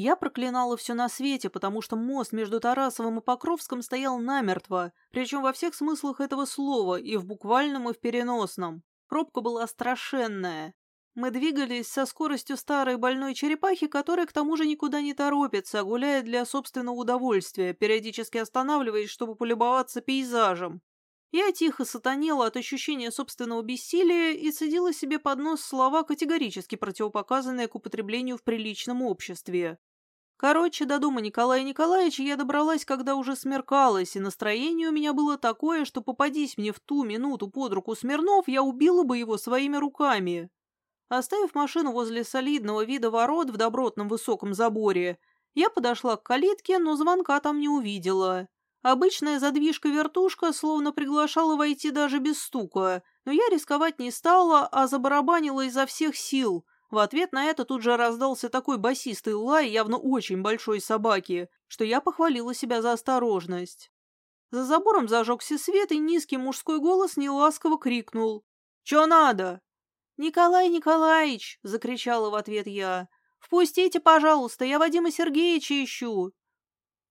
Я проклинала все на свете, потому что мост между Тарасовым и Покровском стоял намертво, причем во всех смыслах этого слова, и в буквальном, и в переносном. Пробка была страшенная. Мы двигались со скоростью старой больной черепахи, которая к тому же никуда не торопится, а гуляет для собственного удовольствия, периодически останавливаясь, чтобы полюбоваться пейзажем. Я тихо сатанела от ощущения собственного бессилия и цедила себе под нос слова, категорически противопоказанные к употреблению в приличном обществе. Короче, до дома Николая Николаевича я добралась, когда уже смеркалось, и настроение у меня было такое, что попадись мне в ту минуту под руку Смирнов, я убила бы его своими руками. Оставив машину возле солидного вида ворот в добротном высоком заборе, я подошла к калитке, но звонка там не увидела. Обычная задвижка-вертушка словно приглашала войти даже без стука, но я рисковать не стала, а забарабанила изо всех сил — в ответ на это тут же раздался такой басистый лай явно очень большой собаки, что я похвалила себя за осторожность. За забором зажегся свет, и низкий мужской голос неласково крикнул. «Чё надо?» «Николай Николаевич!» — закричала в ответ я. «Впустите, пожалуйста, я Вадима Сергеевича ищу!»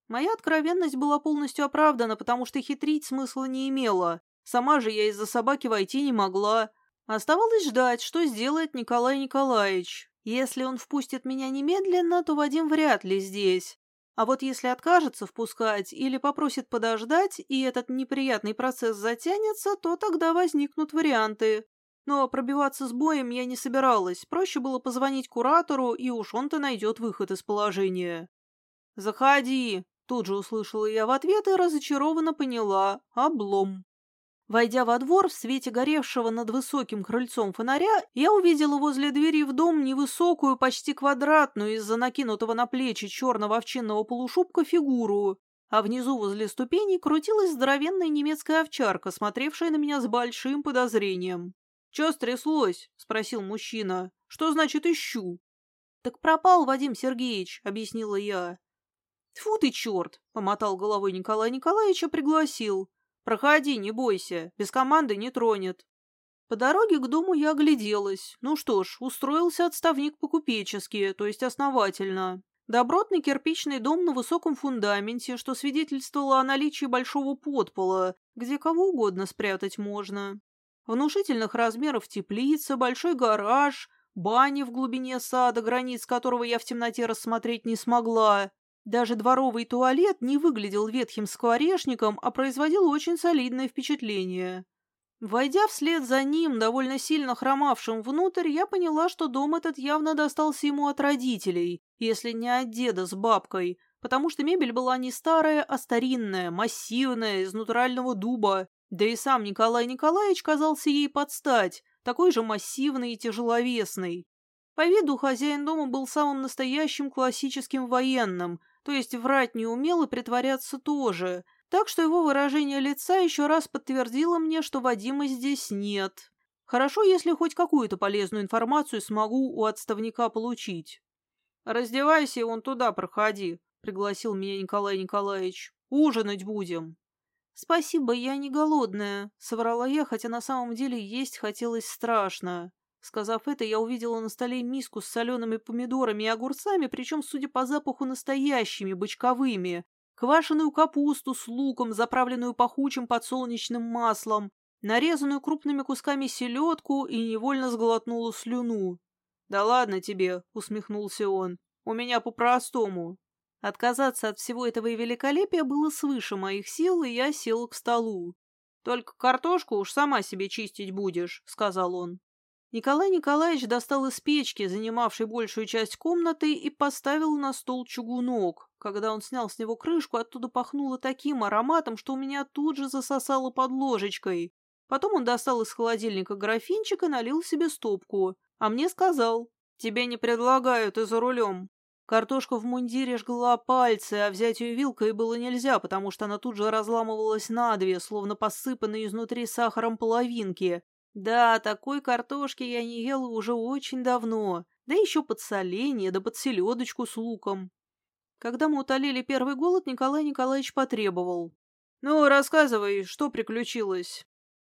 Моя откровенность была полностью оправдана, потому что хитрить смысла не имела. Сама же я из-за собаки войти не могла. Оставалось ждать, что сделает Николай Николаевич. Если он впустит меня немедленно, то Вадим вряд ли здесь. А вот если откажется впускать или попросит подождать, и этот неприятный процесс затянется, то тогда возникнут варианты. Но пробиваться с боем я не собиралась, проще было позвонить куратору, и уж он-то найдет выход из положения. «Заходи!» — тут же услышала я в ответ и разочарованно поняла — облом. Войдя во двор в свете горевшего над высоким крыльцом фонаря, я увидела возле двери в дом невысокую, почти квадратную из-за накинутого на плечи черного овчинного полушубка фигуру, а внизу возле ступеней крутилась здоровенная немецкая овчарка, смотревшая на меня с большим подозрением. «Че стряслось?» — спросил мужчина. «Что значит ищу?» «Так пропал Вадим Сергеевич», — объяснила я. «Тьфу ты, черт!» — помотал головой Николай Николаевич и пригласил. Проходи, не бойся, без команды не тронет. По дороге к дому я огляделась. Ну что ж, устроился отставник по-купечески, то есть основательно. Добротный кирпичный дом на высоком фундаменте, что свидетельствовало о наличии большого подпола, где кого угодно спрятать можно. Внушительных размеров теплица, большой гараж, бани в глубине сада, границ которого я в темноте рассмотреть не смогла, даже дворовый туалет не выглядел ветхим скворечником, а производил очень солидное впечатление. Войдя вслед за ним, довольно сильно хромавшим внутрь, я поняла, что дом этот явно достался ему от родителей, если не от деда с бабкой, потому что мебель была не старая, а старинная, массивная, из натурального дуба. Да и сам Николай Николаевич казался ей под стать, такой же массивный и тяжеловесный. По виду хозяин дома был самым настоящим классическим военным, то есть врать не умел и притворяться тоже, так что его выражение лица еще раз подтвердило мне, что Вадима здесь нет. Хорошо, если хоть какую-то полезную информацию смогу у отставника получить. «Раздевайся и вон туда проходи», — пригласил меня Николай Николаевич. «Ужинать будем». «Спасибо, я не голодная», — соврала я, хотя на самом деле есть хотелось страшно. Сказав это, я увидела на столе миску с солеными помидорами и огурцами, причем, судя по запаху, настоящими, бочковыми, квашеную капусту с луком, заправленную пахучим подсолнечным маслом, нарезанную крупными кусками селедку и невольно сглотнула слюну. «Да ладно тебе», — усмехнулся он, — «у меня по-простому». Отказаться от всего этого и великолепия было свыше моих сил, и я села к столу. «Только картошку уж сама себе чистить будешь», — сказал он. Николай Николаевич достал из печки, занимавшей большую часть комнаты, и поставил на стол чугунок. Когда он снял с него крышку, оттуда пахнуло таким ароматом, что у меня тут же засосало под ложечкой. Потом он достал из холодильника графинчик и налил себе стопку. А мне сказал, «Тебе не предлагают и за рулем». Картошка в мундире жгла пальцы, а взять ее вилкой было нельзя, потому что она тут же разламывалась на две, словно посыпанные изнутри сахаром половинки, да, такой картошки я не ела уже очень давно, да еще подсоление, да под селедочку с луком. Когда мы утолили первый голод, Николай Николаевич потребовал. «Ну, рассказывай, что приключилось?»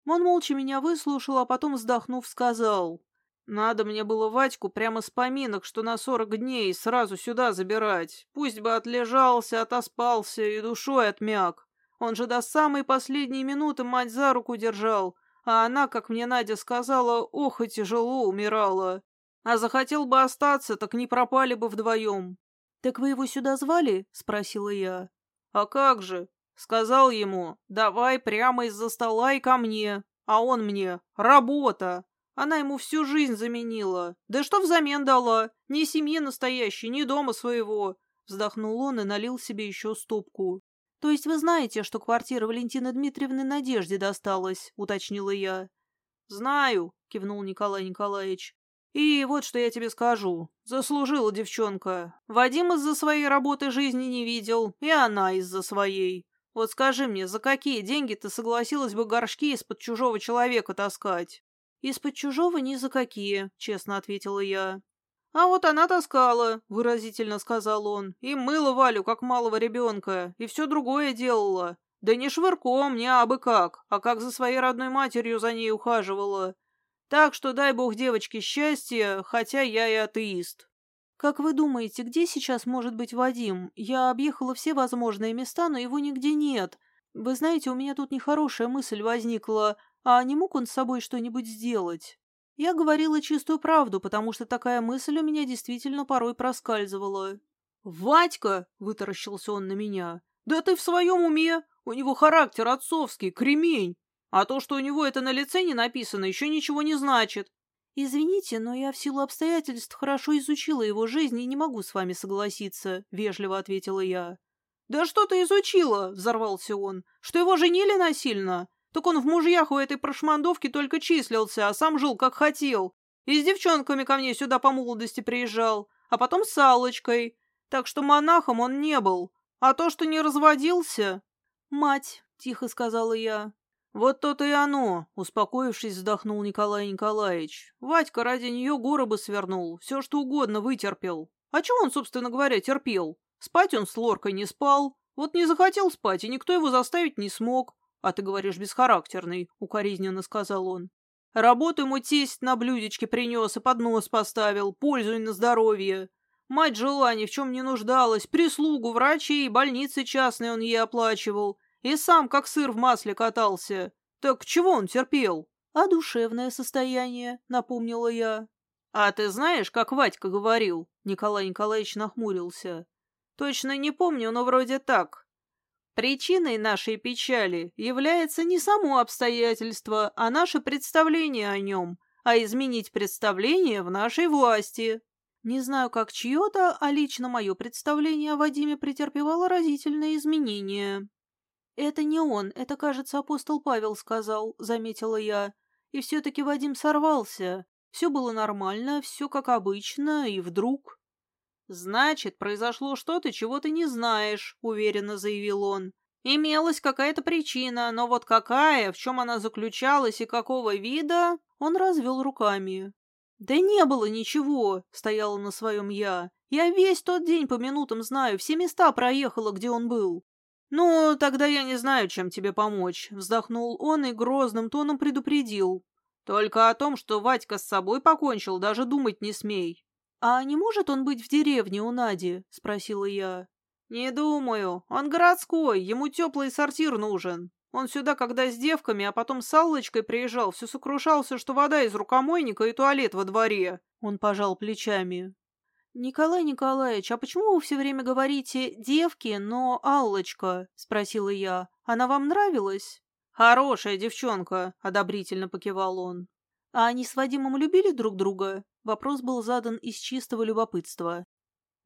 Он молча меня выслушал, а потом, вздохнув, сказал. Надо мне было Вадьку прямо с поминок, что на сорок дней сразу сюда забирать. Пусть бы отлежался, отоспался и душой отмяк. Он же до самой последней минуты мать за руку держал, а она, как мне Надя сказала, ох и тяжело умирала. А захотел бы остаться, так не пропали бы вдвоем. — Так вы его сюда звали? — спросила я. — А как же? Сказал ему, давай прямо из-за стола и ко мне. А он мне, работа. Она ему всю жизнь заменила. Да что взамен дала? Ни семьи настоящей, ни дома своего. Вздохнул он и налил себе еще стопку. «То есть вы знаете, что квартира Валентины Дмитриевны Надежде досталась?» — уточнила я. «Знаю», — кивнул Николай Николаевич. «И вот что я тебе скажу. Заслужила девчонка. Вадим из-за своей работы жизни не видел, и она из-за своей. Вот скажи мне, за какие деньги ты согласилась бы горшки из-под чужого человека таскать?» «Из-под чужого ни за какие», — честно ответила я. «А вот она таскала», — выразительно сказал он, «и мыла Валю, как малого ребенка, и все другое делала. Да не швырком, не абы как, а как за своей родной матерью за ней ухаживала. Так что дай бог девочке счастья, хотя я и атеист». «Как вы думаете, где сейчас может быть Вадим? Я объехала все возможные места, но его нигде нет. Вы знаете, у меня тут нехорошая мысль возникла, а не мог он с собой что-нибудь сделать?» Я говорила чистую правду, потому что такая мысль у меня действительно порой проскальзывала. «Вадька!» — вытаращился он на меня. «Да ты в своем уме! У него характер отцовский, кремень! А то, что у него это на лице не написано, еще ничего не значит!» «Извините, но я в силу обстоятельств хорошо изучила его жизнь и не могу с вами согласиться», — вежливо ответила я. «Да что ты изучила?» — взорвался он. «Что его женили насильно? Так он в мужьях у этой прошмандовки только числился, а сам жил как хотел. И с девчонками ко мне сюда по молодости приезжал, а потом с Аллочкой. Так что монахом он не был. А то, что не разводился... «Мать», — тихо сказала я. «Вот то-то и оно», — успокоившись, вздохнул Николай Николаевич. «Вадька ради нее горы бы свернул, все что угодно вытерпел. А чего он, собственно говоря, терпел? Спать он с Лоркой не спал. Вот не захотел спать, и никто его заставить не смог. «А ты говоришь, бесхарактерный», — укоризненно сказал он. «Работу ему тесть на блюдечке принес и поднос поставил, пользуй на здоровье. Мать жила, ни в чем не нуждалась, прислугу, врачей, больницы частные он ей оплачивал, и сам как сыр в масле катался. Так чего он терпел?» «А душевное состояние», — напомнила я. «А ты знаешь, как Вадька говорил?» Николай Николаевич нахмурился. «Точно не помню, но вроде так. Причиной нашей печали является не само обстоятельство, а наше представление о нем, а изменить представление в нашей власти. Не знаю, как чье-то, а лично мое представление о Вадиме претерпевало разительные изменения. «Это не он, это, кажется, апостол Павел сказал», — заметила я. И все-таки Вадим сорвался. Все было нормально, все как обычно, и вдруг... «Значит, произошло что-то, чего ты не знаешь», — уверенно заявил он. «Имелась какая-то причина, но вот какая, в чем она заключалась и какого вида...» Он развел руками. «Да не было ничего», — стояла на своем я. «Я весь тот день по минутам знаю, все места проехала, где он был». «Ну, тогда я не знаю, чем тебе помочь», — вздохнул он и грозным тоном предупредил. «Только о том, что Вадька с собой покончил, даже думать не смей. «А не может он быть в деревне у Нади?» — спросила я. «Не думаю. Он городской, ему теплый сортир нужен. Он сюда, когда с девками, а потом с Аллочкой приезжал, все сокрушался, что вода из рукомойника и туалет во дворе». Он пожал плечами. «Николай Николаевич, а почему вы все время говорите «девки», но «Аллочка»?» — спросила я. «Она вам нравилась?» «Хорошая девчонка», — одобрительно покивал он. «А они с Вадимом любили друг друга?» Вопрос был задан из чистого любопытства.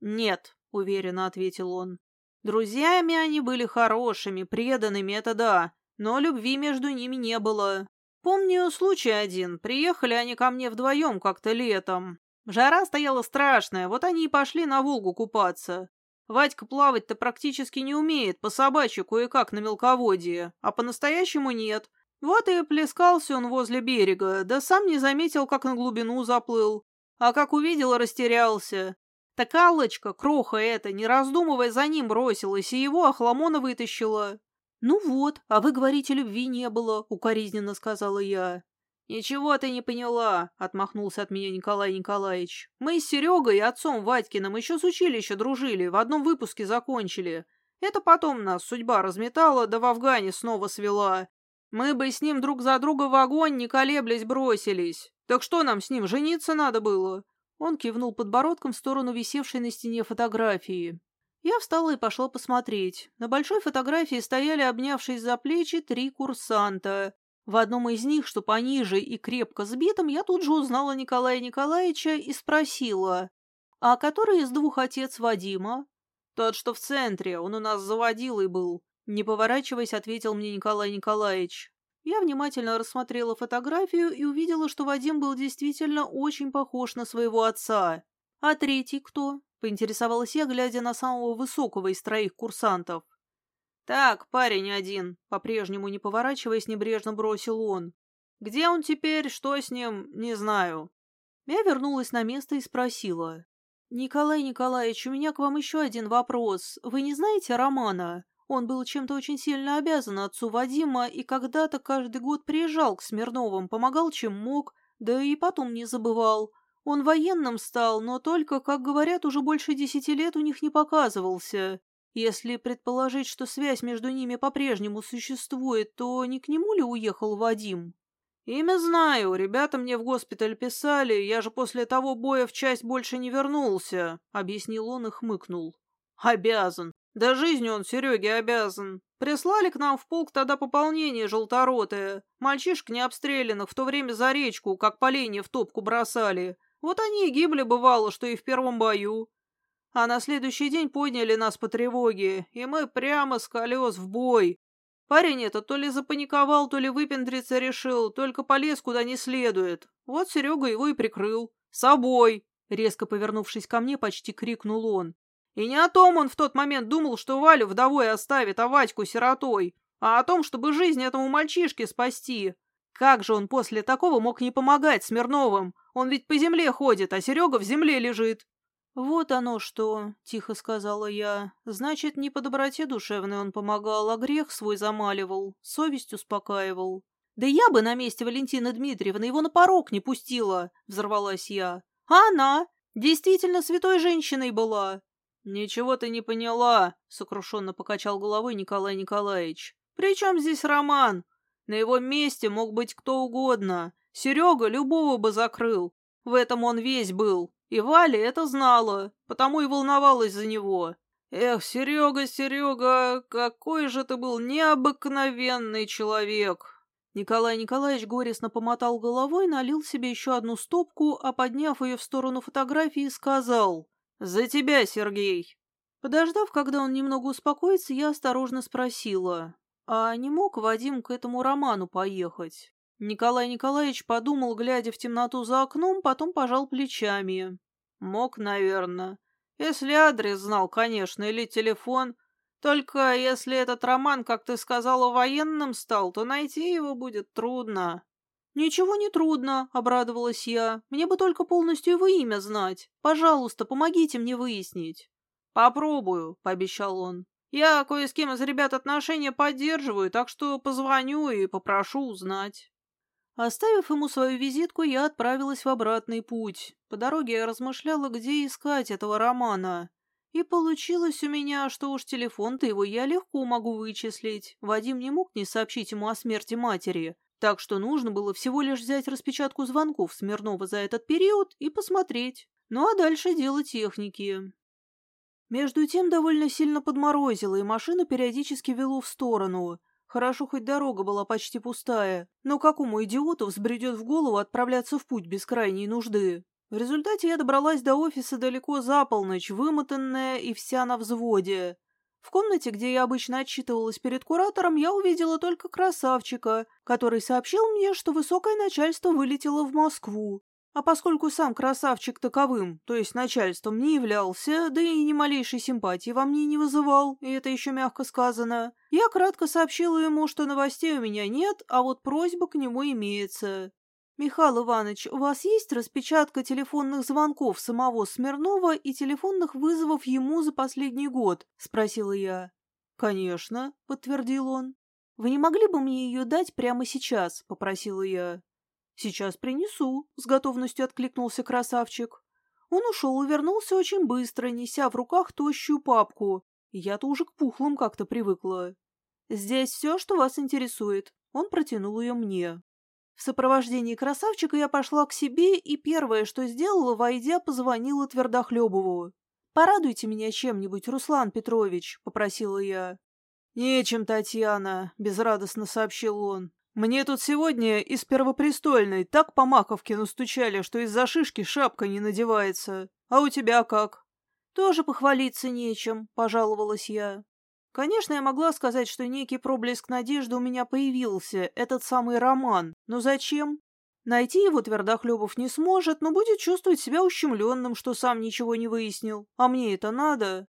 «Нет», — уверенно ответил он. «Друзьями они были хорошими, преданными, это да, но любви между ними не было. Помню случай один. Приехали они ко мне вдвоем как-то летом. Жара стояла страшная, вот они и пошли на Волгу купаться. Вадька плавать-то практически не умеет, по собачью кое-как на мелководье, а по-настоящему нет. Вот и плескался он возле берега, да сам не заметил, как на глубину заплыл. А как увидел, растерялся. Так Аллочка, кроха эта, не раздумывая, за ним бросилась и его охламона вытащила. «Ну вот, а вы говорите, любви не было», — укоризненно сказала я. «Ничего ты не поняла», — отмахнулся от меня Николай Николаевич. «Мы с Серегой и отцом Вадькиным еще с училища дружили, в одном выпуске закончили. Это потом нас судьба разметала, да в Афгане снова свела. Мы бы с ним друг за друга в огонь, не колеблясь, бросились. Так что нам с ним, жениться надо было?» Он кивнул подбородком в сторону висевшей на стене фотографии. Я встала и пошла посмотреть. На большой фотографии стояли, обнявшись за плечи, три курсанта. В одном из них, что пониже и крепко сбитом, я тут же узнала Николая Николаевича и спросила, «А который из двух отец Вадима?» «Тот, что в центре, он у нас заводилый был», — не поворачиваясь, ответил мне Николай Николаевич. Я внимательно рассмотрела фотографию и увидела, что Вадим был действительно очень похож на своего отца. «А третий кто?» — поинтересовалась я, глядя на самого высокого из троих курсантов. «Так, парень один», — по-прежнему не поворачиваясь, небрежно бросил он. «Где он теперь, что с ним, не знаю». Я вернулась на место и спросила. «Николай Николаевич, у меня к вам еще один вопрос. Вы не знаете Романа? Он был чем-то очень сильно обязан отцу Вадима и когда-то каждый год приезжал к Смирновым, помогал чем мог, да и потом не забывал. Он военным стал, но только, как говорят, уже больше десяти лет у них не показывался. Если предположить, что связь между ними по-прежнему существует, то не к нему ли уехал Вадим? Имя знаю, ребята мне в госпиталь писали, я же после того боя в часть больше не вернулся, объяснил он и хмыкнул. Обязан. Да жизнью он Сереге обязан. Прислали к нам в полк тогда пополнение желторотое. Мальчишек необстрелянных в то время за речку, как поленья в топку бросали. Вот они и гибли, бывало, что и в первом бою. А на следующий день подняли нас по тревоге, и мы прямо с колес в бой. Парень этот то ли запаниковал, то ли выпендриться решил, только полез куда не следует. Вот Серега его и прикрыл. Собой! Резко повернувшись ко мне, почти крикнул он. И не о том он в тот момент думал, что Валю вдовой оставит, а Вадьку сиротой, а о том, чтобы жизнь этому мальчишке спасти. Как же он после такого мог не помогать Смирновым? Он ведь по земле ходит, а Серега в земле лежит. «Вот оно что», — тихо сказала я. «Значит, не по доброте душевной он помогал, а грех свой замаливал, совесть успокаивал». «Да я бы на месте Валентины Дмитриевны его на порог не пустила», — взорвалась я. «А она? Действительно святой женщиной была». «Ничего ты не поняла», — сокрушенно покачал головой Николай Николаевич. «При чем здесь Роман? На его месте мог быть кто угодно. Серега любого бы закрыл. В этом он весь был. И Валя это знала, потому и волновалась за него. Эх, Серега, Серега, какой же ты был необыкновенный человек. Николай Николаевич горестно помотал головой, налил себе еще одну стопку, а подняв ее в сторону фотографии, сказал «За тебя, Сергей!» Подождав, когда он немного успокоится, я осторожно спросила, а не мог Вадим к этому роману поехать? Николай Николаевич подумал, глядя в темноту за окном, потом пожал плечами. Мог, наверное. Если адрес знал, конечно, или телефон. Только если этот роман, как ты сказала, военным стал, то найти его будет трудно. «Ничего не трудно», — обрадовалась я. «Мне бы только полностью его имя знать. Пожалуйста, помогите мне выяснить». «Попробую», — пообещал он. «Я кое с кем из ребят отношения поддерживаю, так что позвоню и попрошу узнать». Оставив ему свою визитку, я отправилась в обратный путь. По дороге я размышляла, где искать этого романа. И получилось у меня, что уж телефон-то его я легко могу вычислить. Вадим не мог не сообщить ему о смерти матери, так что нужно было всего лишь взять распечатку звонков Смирнова за этот период и посмотреть. Ну а дальше дело техники. Между тем довольно сильно подморозило, и машина периодически вело в сторону — Хорошо, хоть дорога была почти пустая, но какому идиоту взбредет в голову отправляться в путь без крайней нужды? В результате я добралась до офиса далеко за полночь, вымотанная и вся на взводе. В комнате, где я обычно отчитывалась перед куратором, я увидела только красавчика, который сообщил мне, что высокое начальство вылетело в Москву. А поскольку сам красавчик таковым, то есть начальством, не являлся, да и ни малейшей симпатии во мне не вызывал, и это еще мягко сказано, я кратко сообщила ему, что новостей у меня нет, а вот просьба к нему имеется. «Михаил Иванович, у вас есть распечатка телефонных звонков самого Смирнова и телефонных вызовов ему за последний год?» – спросила я. «Конечно», – подтвердил он. «Вы не могли бы мне ее дать прямо сейчас?» – попросила я. «Сейчас принесу», — с готовностью откликнулся красавчик. Он ушел и вернулся очень быстро, неся в руках тощую папку. Я-то уже к пухлым как-то привыкла. «Здесь все, что вас интересует». Он протянул ее мне. В сопровождении красавчика я пошла к себе и первое, что сделала, войдя, позвонила Твердохлебову. «Порадуйте меня чем-нибудь, Руслан Петрович», — попросила я. «Нечем, Татьяна», — безрадостно сообщил он. «Мне тут сегодня из Первопрестольной так по маковке настучали, что из-за шишки шапка не надевается. А у тебя как?» «Тоже похвалиться нечем», — пожаловалась я. Конечно, я могла сказать, что некий проблеск надежды у меня появился, этот самый роман. Но зачем? Найти его Твердохлебов не сможет, но будет чувствовать себя ущемленным, что сам ничего не выяснил. А мне это надо?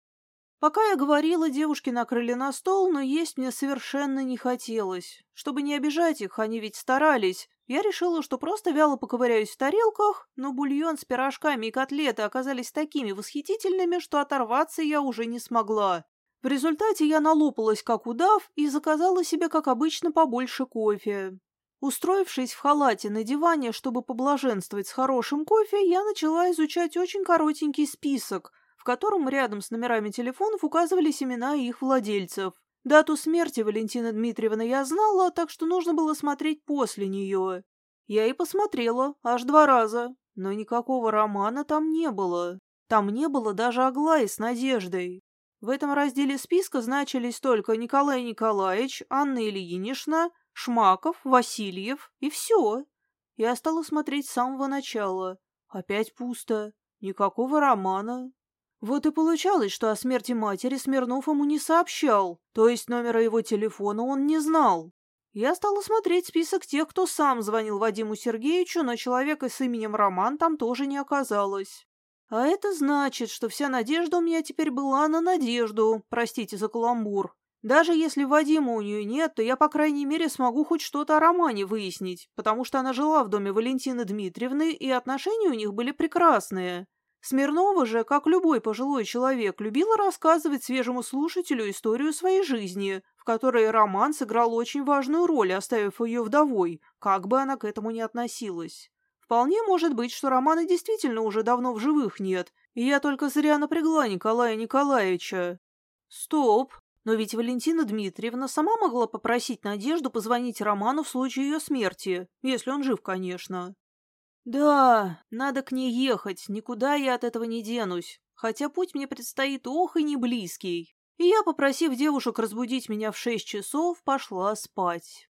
Пока я говорила, девушки накрыли на стол, но есть мне совершенно не хотелось. Чтобы не обижать их, они ведь старались. Я решила, что просто вяло поковыряюсь в тарелках, но бульон с пирожками и котлеты оказались такими восхитительными, что оторваться я уже не смогла. В результате я налопалась, как удав, и заказала себе, как обычно, побольше кофе. Устроившись в халате на диване, чтобы поблаженствовать с хорошим кофе, я начала изучать очень коротенький список, в котором рядом с номерами телефонов указывались имена их владельцев. Дату смерти Валентины Дмитриевны я знала, так что нужно было смотреть после нее. Я и посмотрела, аж два раза, но никакого романа там не было. Там не было даже Аглаи с Надеждой. В этом разделе списка значились только Николай Николаевич, Анна Ильинична, Шмаков, Васильев и все. Я стала смотреть с самого начала. Опять пусто. Никакого романа. Вот и получалось, что о смерти матери Смирнов ему не сообщал, то есть номера его телефона он не знал. Я стала смотреть список тех, кто сам звонил Вадиму Сергеевичу, но человека с именем Роман там тоже не оказалось. А это значит, что вся надежда у меня теперь была на надежду, простите за каламбур. Даже если Вадима у нее нет, то я, по крайней мере, смогу хоть что-то о Романе выяснить, потому что она жила в доме Валентины Дмитриевны, и отношения у них были прекрасные. Смирнова же, как любой пожилой человек, любила рассказывать свежему слушателю историю своей жизни, в которой роман сыграл очень важную роль, оставив ее вдовой, как бы она к этому ни относилась. Вполне может быть, что романа действительно уже давно в живых нет, и я только зря напрягла Николая Николаевича. Стоп, но ведь Валентина Дмитриевна сама могла попросить Надежду позвонить Роману в случае ее смерти, если он жив, конечно. Да, надо к ней ехать, никуда я от этого не денусь, хотя путь мне предстоит ох и не близкий. И я, попросив девушек разбудить меня в шесть часов, пошла спать.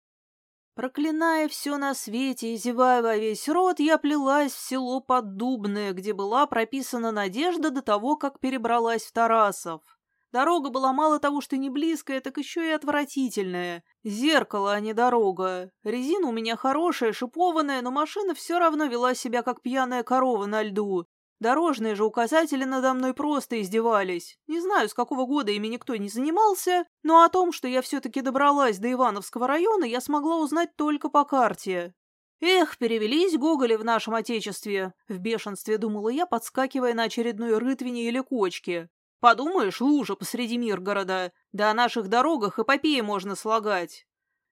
Проклиная все на свете и зевая во весь рот, я плелась в село Поддубное, где была прописана Надежда до того, как перебралась в Тарасов. Дорога была мало того, что не близкая, так еще и отвратительная. Зеркало, а не дорога. Резина у меня хорошая, шипованная, но машина все равно вела себя, как пьяная корова на льду. Дорожные же указатели надо мной просто издевались. Не знаю, с какого года ими никто не занимался, но о том, что я все-таки добралась до Ивановского района, я смогла узнать только по карте. Эх, перевелись Гоголи в нашем отечестве, в бешенстве думала я, подскакивая на очередной рытвине или кочке. Подумаешь, лужа посреди Миргорода. Да о наших дорогах эпопеи можно слагать.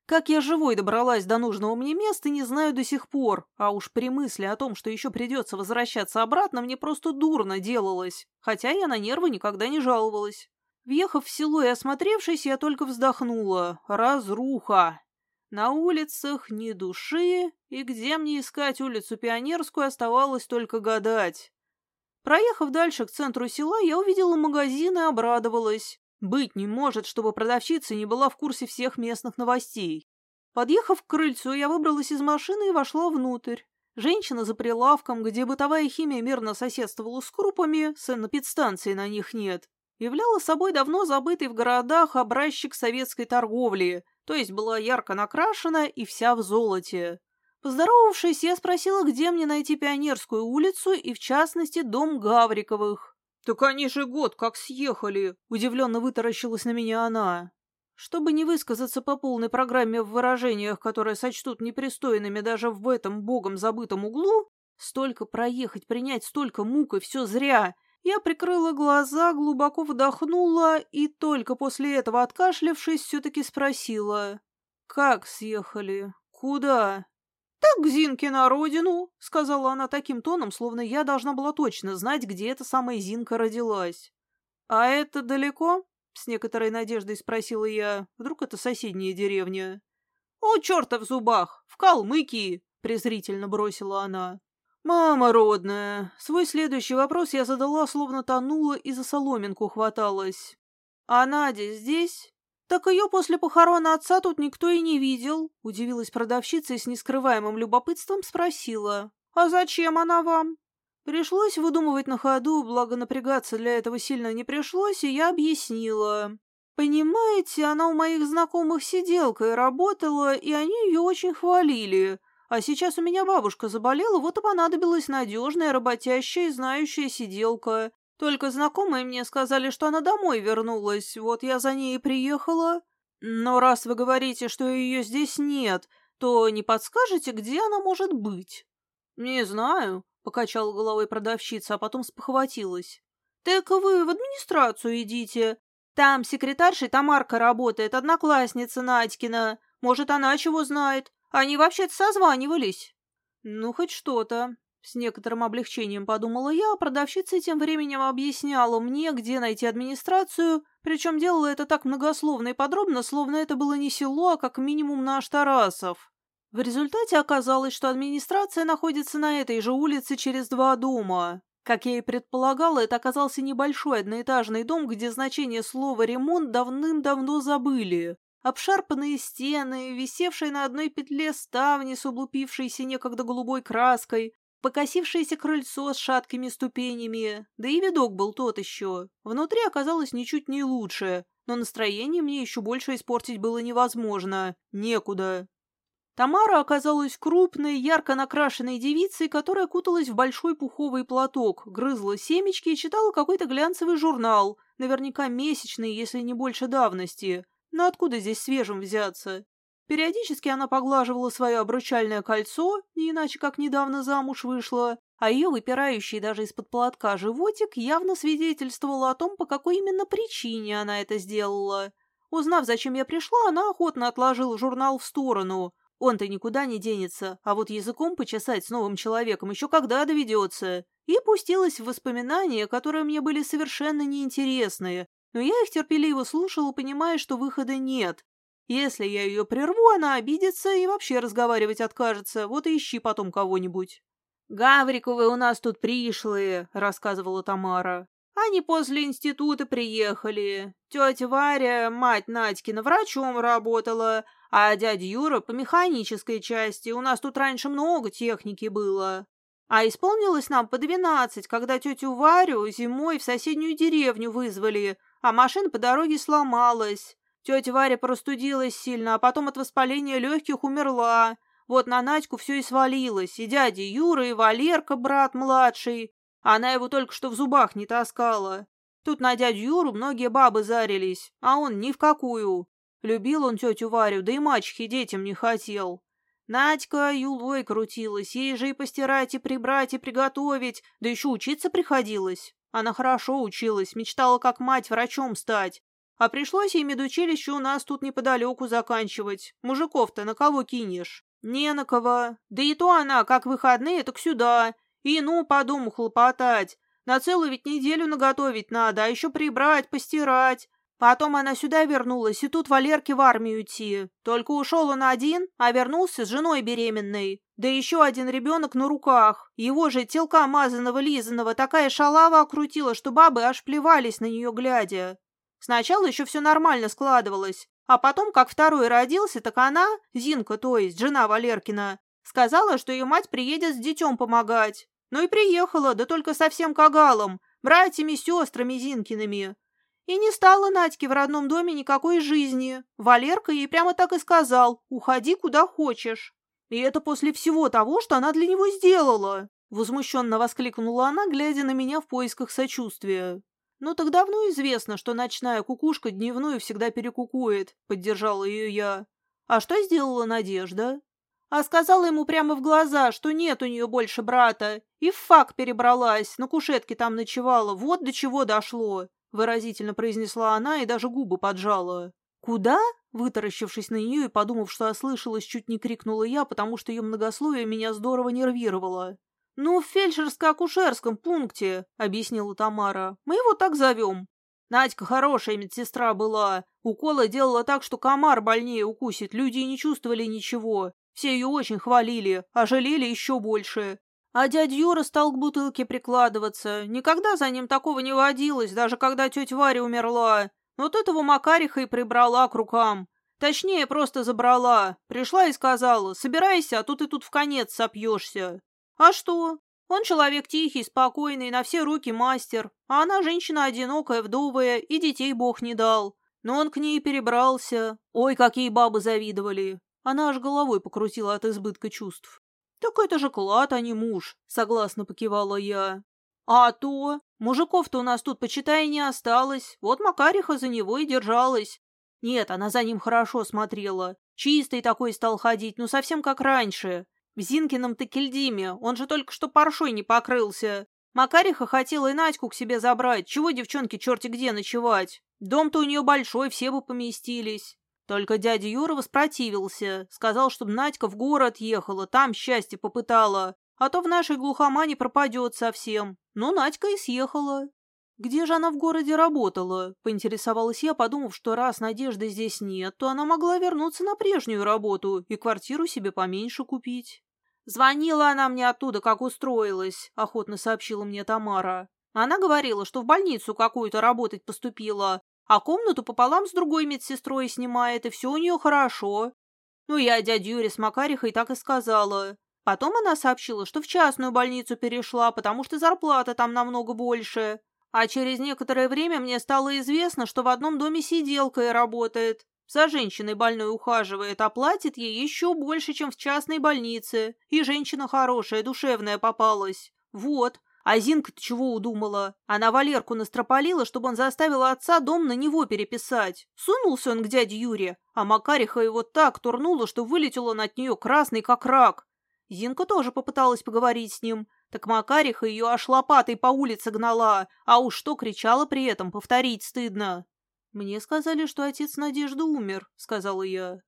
Как я живой добралась до нужного мне места, не знаю до сих пор, а уж при мысли о том, что еще придется возвращаться обратно, мне просто дурно делалось, хотя я на нервы никогда не жаловалась. Въехав в село и осмотревшись, я только вздохнула. Разруха! На улицах ни души, и где мне искать улицу Пионерскую, оставалось только гадать. Проехав дальше к центру села, я увидела магазин и обрадовалась. Быть не может, чтобы продавщица не была в курсе всех местных новостей. Подъехав к крыльцу, я выбралась из машины и вошла внутрь. Женщина за прилавком, где бытовая химия мирно соседствовала с крупами, санэпидстанции на них нет, являла собой давно забытый в городах образчик советской торговли, то есть была ярко накрашена и вся в золоте. Поздоровавшись, я спросила, где мне найти Пионерскую улицу и, в частности, дом Гавриковых. «Так они же год как съехали!» — удивленно вытаращилась на меня она. Чтобы не высказаться по полной программе в выражениях, которые сочтут непристойными даже в этом богом забытом углу, столько проехать, принять столько мук и все зря. Я прикрыла глаза, глубоко вдохнула и только после этого, откашлявшись, все-таки спросила. «Как съехали? Куда?» Так к Зинке на родину», — сказала она таким тоном, словно я должна была точно знать, где эта самая Зинка родилась. «А это далеко?» — с некоторой надеждой спросила я. «Вдруг это соседняя деревня?» «О, черта в зубах! В Калмыкии!» — презрительно бросила она. «Мама родная!» Свой следующий вопрос я задала, словно тонула и за соломинку хваталась. «А Надя здесь?» «Так ее после похорона отца тут никто и не видел», — удивилась продавщица и с нескрываемым любопытством спросила. «А зачем она вам?» Пришлось выдумывать на ходу, благо напрягаться для этого сильно не пришлось, и я объяснила. «Понимаете, она у моих знакомых сиделкой работала, и они ее очень хвалили. А сейчас у меня бабушка заболела, вот и понадобилась надежная, работящая и знающая сиделка. Только знакомые мне сказали, что она домой вернулась, вот я за ней и приехала. Но раз вы говорите, что ее здесь нет, то не подскажете, где она может быть?» «Не знаю», — покачала головой продавщица, а потом спохватилась. «Так вы в администрацию идите. Там секретаршей Тамарка работает, одноклассница Надькина. Может, она чего знает. Они вообще-то созванивались». «Ну, хоть что-то», с некоторым облегчением подумала я, а продавщица тем временем объясняла мне, где найти администрацию, причем делала это так многословно и подробно, словно это было не село, а как минимум наш Тарасов. В результате оказалось, что администрация находится на этой же улице через два дома. Как я и предполагала, это оказался небольшой одноэтажный дом, где значение слова «ремонт» давным-давно забыли. Обшарпанные стены, висевшие на одной петле ставни с облупившейся некогда голубой краской, покосившееся крыльцо с шаткими ступенями, да и видок был тот еще. Внутри оказалось ничуть не лучше, но настроение мне еще больше испортить было невозможно. Некуда. Тамара оказалась крупной, ярко накрашенной девицей, которая куталась в большой пуховый платок, грызла семечки и читала какой-то глянцевый журнал, наверняка месячный, если не больше давности. Но откуда здесь свежим взяться? Периодически она поглаживала свое обручальное кольцо, не иначе как недавно замуж вышла, а ее выпирающий даже из-под платка животик явно свидетельствовал о том, по какой именно причине она это сделала. Узнав, зачем я пришла, она охотно отложила журнал в сторону. Он-то никуда не денется, а вот языком почесать с новым человеком еще когда доведется. И пустилась в воспоминания, которые мне были совершенно неинтересные, но я их терпеливо слушала, понимая, что выхода нет. Если я ее прерву, она обидится и вообще разговаривать откажется, вот и ищи потом кого-нибудь. «Гавриковы у нас тут пришлые», — рассказывала Тамара. «Они после института приехали. Тетя Варя, мать Надькина, врачом работала, а дядя Юра по механической части. У нас тут раньше много техники было. А исполнилось нам по двенадцать, когда тетю Варю зимой в соседнюю деревню вызвали, а машина по дороге сломалась. Тетя Варя простудилась сильно, а потом от воспаления легких умерла. Вот на Надьку все и свалилось, и дядя Юра, и Валерка, брат младший. Она его только что в зубах не таскала. Тут на дядю Юру многие бабы зарились, а он ни в какую. Любил он тетю Варю, да и мачехи детям не хотел. Надька юлой крутилась, ей же и постирать, и прибрать, и приготовить, да еще учиться приходилось. Она хорошо училась, мечтала как мать врачом стать, а пришлось ей медучилище у нас тут неподалеку заканчивать. Мужиков-то на кого кинешь? Не на кого. Да и то она, как выходные, так сюда. И ну, по хлопотать. На целую ведь неделю наготовить надо, а еще прибрать, постирать. Потом она сюда вернулась, и тут Валерке в армию идти. Только ушел он один, а вернулся с женой беременной. Да еще один ребенок на руках. Его же телка мазаного-лизаного такая шалава окрутила, что бабы аж плевались на нее глядя. Сначала еще все нормально складывалось, а потом, как второй родился, так она, Зинка, то есть жена Валеркина, сказала, что ее мать приедет с детем помогать. Ну и приехала, да только совсем кагалом, братьями, сестрами Зинкиными. И не стало Надьке в родном доме никакой жизни. Валерка ей прямо так и сказал, уходи куда хочешь. И это после всего того, что она для него сделала. Возмущенно воскликнула она, глядя на меня в поисках сочувствия. «Ну так давно известно, что ночная кукушка дневную всегда перекукует», — поддержала ее я. «А что сделала Надежда?» А сказала ему прямо в глаза, что нет у нее больше брата. И в фак перебралась, на кушетке там ночевала, вот до чего дошло, — выразительно произнесла она и даже губы поджала. «Куда?» Вытаращившись на нее и подумав, что ослышалась, чуть не крикнула я, потому что ее многословие меня здорово нервировало. «Ну, в фельдшерско-акушерском пункте», — объяснила Тамара. «Мы его так зовем. Надька хорошая медсестра была. Уколы делала так, что комар больнее укусит. Люди не чувствовали ничего. Все ее очень хвалили, а жалели еще больше. А дядя Юра стал к бутылке прикладываться. Никогда за ним такого не водилось, даже когда тетя Варя умерла. Вот этого Макариха и прибрала к рукам. Точнее, просто забрала. Пришла и сказала, собирайся, а то ты тут в конец сопьешься. А что? Он человек тихий, спокойный, на все руки мастер, а она женщина одинокая, вдовая, и детей бог не дал. Но он к ней перебрался. Ой, какие бабы завидовали. Она аж головой покрутила от избытка чувств. «Так это же клад, а не муж», — согласно покивала я. «А то! Мужиков-то у нас тут, почитай, не осталось. Вот Макариха за него и держалась. Нет, она за ним хорошо смотрела. Чистый такой стал ходить, ну совсем как раньше. В Зинкином-то кельдиме, он же только что паршой не покрылся. Макариха хотела и Надьку к себе забрать. Чего девчонке черти где ночевать? Дом-то у нее большой, все бы поместились. Только дядя Юра воспротивился. Сказал, чтобы Надька в город ехала, там счастье попытала. А то в нашей глухомане пропадет совсем. Ну, Надька и съехала. «Где же она в городе работала?» — поинтересовалась я, подумав, что раз Надежды здесь нет, то она могла вернуться на прежнюю работу и квартиру себе поменьше купить. «Звонила она мне оттуда, как устроилась», — охотно сообщила мне Тамара. Она говорила, что в больницу какую-то работать поступила, а комнату пополам с другой медсестрой снимает, и все у нее хорошо. Ну, я дяде Юре с Макарихой так и сказала. Потом она сообщила, что в частную больницу перешла, потому что зарплата там намного больше. А через некоторое время мне стало известно, что в одном доме сиделка и работает. За женщиной больной ухаживает, а платит ей еще больше, чем в частной больнице. И женщина хорошая, душевная попалась. Вот. А Зинка-то чего удумала? Она Валерку настропалила, чтобы он заставил отца дом на него переписать. Сунулся он к дяде Юре, а Макариха его так турнула, что вылетел он от нее красный, как рак. Зинка тоже попыталась поговорить с ним. Так Макариха ее аж лопатой по улице гнала, а уж что кричала при этом, повторить стыдно. «Мне сказали, что отец Надежды умер», — сказала я.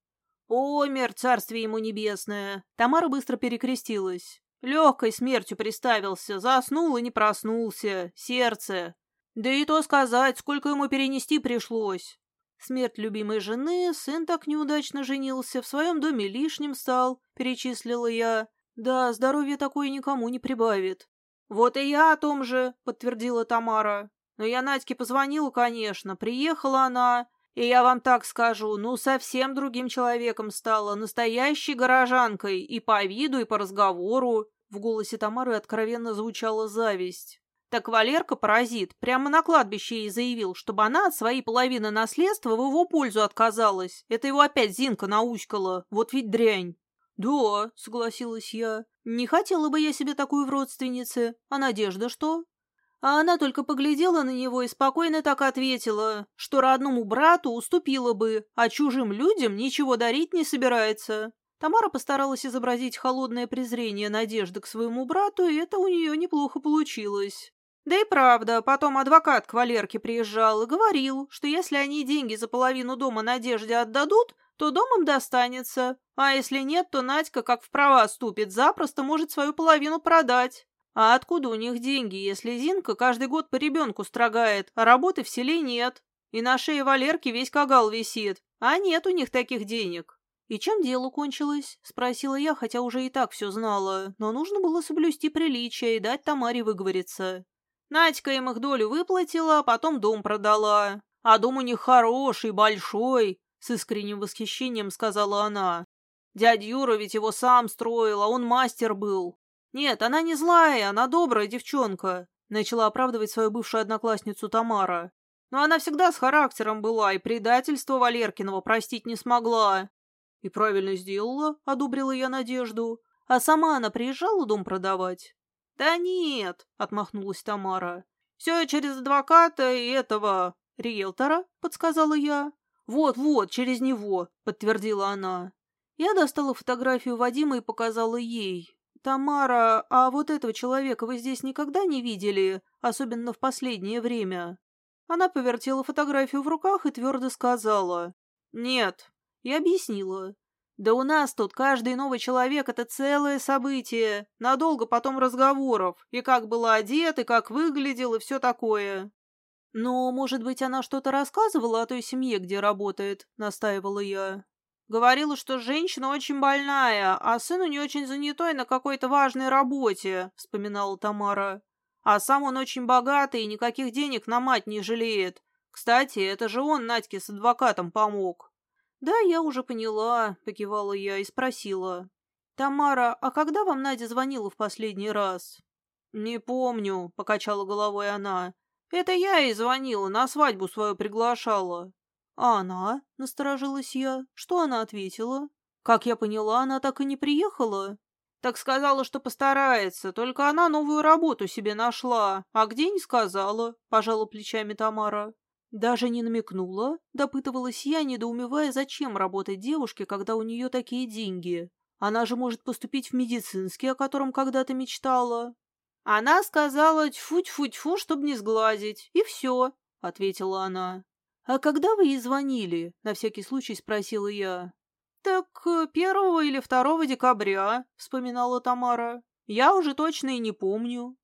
«Умер, царствие ему небесное!» Тамара быстро перекрестилась. Легкой смертью приставился, заснул и не проснулся. Сердце. Да и то сказать, сколько ему перенести пришлось. Смерть любимой жены, сын так неудачно женился, в своем доме лишним стал, перечислила я. Да, здоровье такое никому не прибавит. Вот и я о том же, подтвердила Тамара. Но я Надьке позвонила, конечно, приехала она, и я вам так скажу, ну, совсем другим человеком стала, настоящей горожанкой, и по виду, и по разговору. В голосе Тамары откровенно звучала зависть. Так Валерка, паразит, прямо на кладбище ей заявил, чтобы она от своей половины наследства в его пользу отказалась. Это его опять Зинка науськала, вот ведь дрянь. «Да», — согласилась я, — «не хотела бы я себе такую в родственнице. А Надежда что?» А она только поглядела на него и спокойно так ответила, что родному брату уступила бы, а чужим людям ничего дарить не собирается. Тамара постаралась изобразить холодное презрение Надежды к своему брату, и это у нее неплохо получилось. Да и правда, потом адвокат к Валерке приезжал и говорил, что если они деньги за половину дома Надежде отдадут, то дом им достанется, а если нет, то Надька, как в права ступит, запросто может свою половину продать. А откуда у них деньги, если Зинка каждый год по ребенку строгает, а работы в селе нет? И на шее Валерки весь кагал висит, а нет у них таких денег. «И чем дело кончилось?» — спросила я, хотя уже и так все знала, но нужно было соблюсти приличие и дать Тамаре выговориться. Надька им их долю выплатила, а потом дом продала. А дом у них хороший, большой, — с искренним восхищением сказала она. Дядя Юра ведь его сам строил, а он мастер был. «Нет, она не злая, она добрая девчонка», — начала оправдывать свою бывшую одноклассницу Тамара. «Но она всегда с характером была и предательство Валеркиного простить не смогла». «И правильно сделала», — одобрила я Надежду. «А сама она приезжала дом продавать?» «Да нет», — отмахнулась Тамара. «Все через адвоката и этого риэлтора», — подсказала я. «Вот-вот, через него», — подтвердила она. Я достала фотографию Вадима и показала ей. «Тамара, а вот этого человека вы здесь никогда не видели, особенно в последнее время?» Она повертела фотографию в руках и твердо сказала. Нет. И объяснила. Да у нас тут каждый новый человек — это целое событие. Надолго потом разговоров. И как было одет, и как выглядел, и все такое. Но, может быть, она что-то рассказывала о той семье, где работает, настаивала я. Говорила, что женщина очень больная, а сын у нее очень занятой на какой-то важной работе, вспоминала Тамара. А сам он очень богатый и никаких денег на мать не жалеет. Кстати, это же он Надьке с адвокатом помог. «Да, я уже поняла», — покивала я и спросила. «Тамара, а когда вам Надя звонила в последний раз?» «Не помню», — покачала головой она. «Это я ей звонила, на свадьбу свою приглашала». «А она?» — насторожилась я. «Что она ответила?» «Как я поняла, она так и не приехала?» «Так сказала, что постарается, только она новую работу себе нашла. А где не сказала?» — пожала плечами Тамара. Даже не намекнула, допытывалась я, недоумевая, зачем работать девушке, когда у нее такие деньги. Она же может поступить в медицинский, о котором когда-то мечтала. Она сказала тьфу-тьфу-тьфу, чтобы не сглазить, и все, — ответила она. «А когда вы ей звонили?» — на всякий случай спросила я. «Так э, первого или второго декабря», — вспоминала Тамара. «Я уже точно и не помню».